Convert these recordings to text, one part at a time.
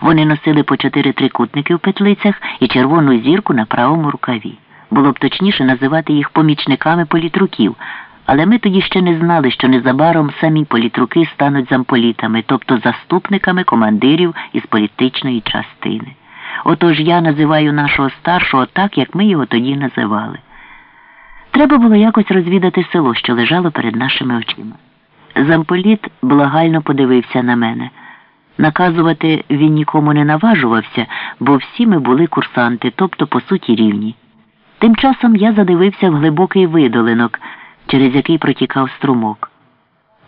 Вони носили по чотири трикутники в петлицях і червону зірку на правому рукаві. Було б точніше називати їх помічниками політруків, але ми тоді ще не знали, що незабаром самі політруки стануть замполітами, тобто заступниками командирів із політичної частини. Отож я називаю нашого старшого так, як ми його тоді називали. Треба було якось розвідати село, що лежало перед нашими очима. Замполіт благально подивився на мене. Наказувати він нікому не наважувався, бо всі ми були курсанти, тобто, по суті, рівні. Тим часом я задивився в глибокий видолинок, через який протікав струмок.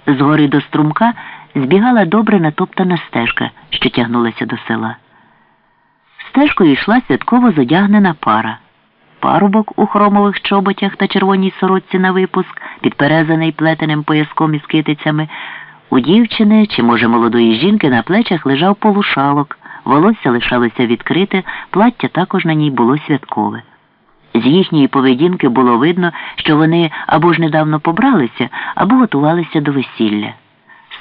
Згори до струмка збігала добре натоптана стежка, що тягнулася до села. Стежкою йшла святково задягнена пара. Парубок у хромових чоботях та червоній сорочці на випуск, підперезаний плетеним пояском із китицями. У дівчини чи, може, молодої жінки на плечах лежав полушалок, волосся лишалося відкрите, плаття також на ній було святкове. З їхньої поведінки було видно, що вони або ж недавно побралися, або готувалися до весілля.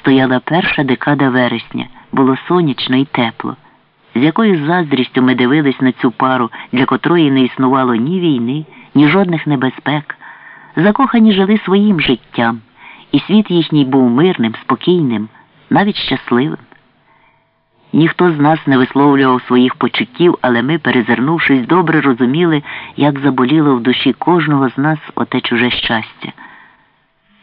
Стояла перша декада вересня, було сонячно і тепло. З якою заздрістю ми дивились на цю пару, для котрої не існувало ні війни, ні жодних небезпек. Закохані жили своїм життям, і світ їхній був мирним, спокійним, навіть щасливим. Ніхто з нас не висловлював своїх почуттів, але ми, перезирнувшись, добре розуміли, як заболіло в душі кожного з нас оте чуже щастя.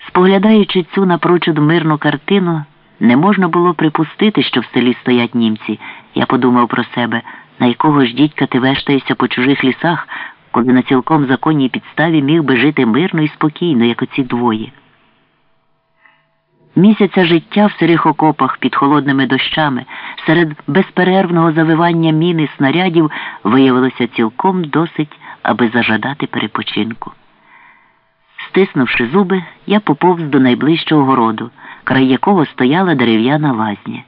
Споглядаючи цю напрочуд мирну картину, не можна було припустити, що в селі стоять німці. Я подумав про себе, на якого ж дідька ти вештаєшся по чужих лісах, коли на цілком законній підставі міг би жити мирно і спокійно, як оці двоє. Місяця життя в сирих окопах під холодними дощами, серед безперервного завивання міни снарядів виявилося цілком досить, аби зажадати перепочинку. Стиснувши зуби, я поповз до найближчого городу, край якого стояла дерев'яна лазня.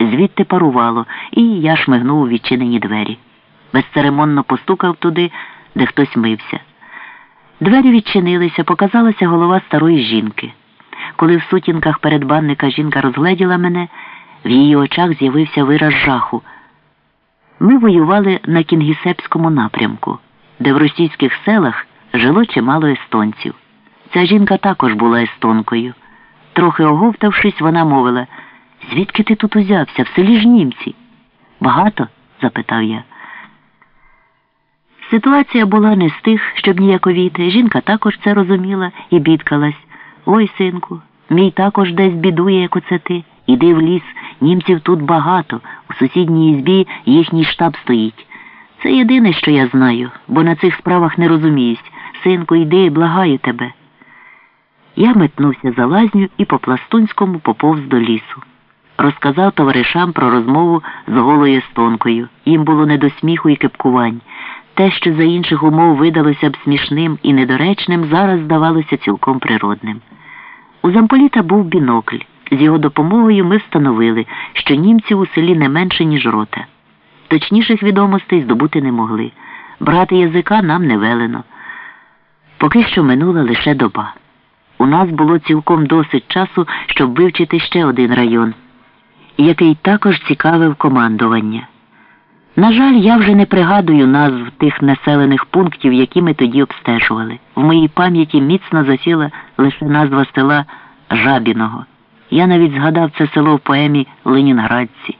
Звідти парувало, і я шмигнув у відчинені двері. Безцеремонно постукав туди, де хтось мився. Двері відчинилися, показалася голова старої жінки. Коли в сутінках передбанника жінка розгледіла мене, в її очах з'явився вираз жаху. Ми воювали на кінгісепському напрямку, де в російських селах жило чимало естонців. Ця жінка також була естонкою. Трохи оговтавшись, вона мовила Звідки ти тут узявся? В селі ж німці? Багато? запитав я. Ситуація була не з тих, щоб ніяковіти. Жінка також це розуміла і бідкалась. Ой, синку, мій також десь бідує, як оце ти. Іди в ліс, німців тут багато, у сусідній ізбі їхній штаб стоїть. Це єдине, що я знаю, бо на цих справах не розуміюсь. Синку, йди, благаю тебе. Я метнувся за лазню і по пластунському поповз до лісу. Розказав товаришам про розмову з голою стонкою. Їм було не до сміху і кипкувань. Те, що за інших умов видалося б смішним і недоречним, зараз здавалося цілком природним. У замполіта був бінокль. З його допомогою ми встановили, що німців у селі не менше, ніж рота. Точніших відомостей здобути не могли. Брати язика нам не велено. Поки що минула лише доба. У нас було цілком досить часу, щоб вивчити ще один район, який також цікавив командування. На жаль, я вже не пригадую назв тих населених пунктів, які ми тоді обстежували. В моїй пам'яті міцно засіла лише назва села Жабіного. Я навіть згадав це село в поемі Ленінградці.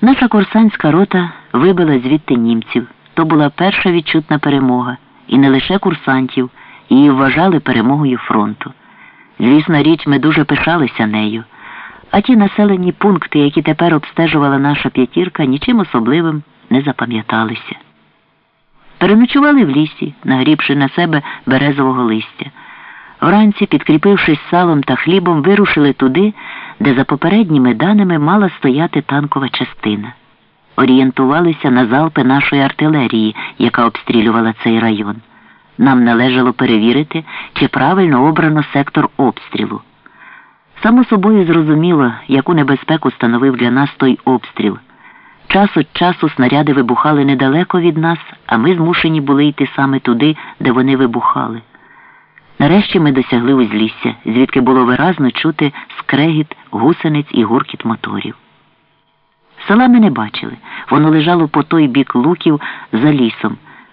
Наша курсантська рота вибила звідти німців. То була перша відчутна перемога. І не лише курсантів, її вважали перемогою фронту. Звісна річ, ми дуже пишалися нею. А ті населені пункти, які тепер обстежувала наша п'ятірка, нічим особливим не запам'яталися. Переночували в лісі, нагрібши на себе березового листя. Вранці, підкріпившись салом та хлібом, вирушили туди, де за попередніми даними мала стояти танкова частина. Орієнтувалися на залпи нашої артилерії, яка обстрілювала цей район. Нам належало перевірити, чи правильно обрано сектор обстрілу. Само собою зрозуміло, яку небезпеку становив для нас той обстріл. Час від часу снаряди вибухали недалеко від нас, а ми змушені були йти саме туди, де вони вибухали. Нарешті ми досягли узлісся, звідки було виразно чути скрегіт, гусениць і гуркіт моторів. Села ми не бачили. Воно лежало по той бік луків за лісом.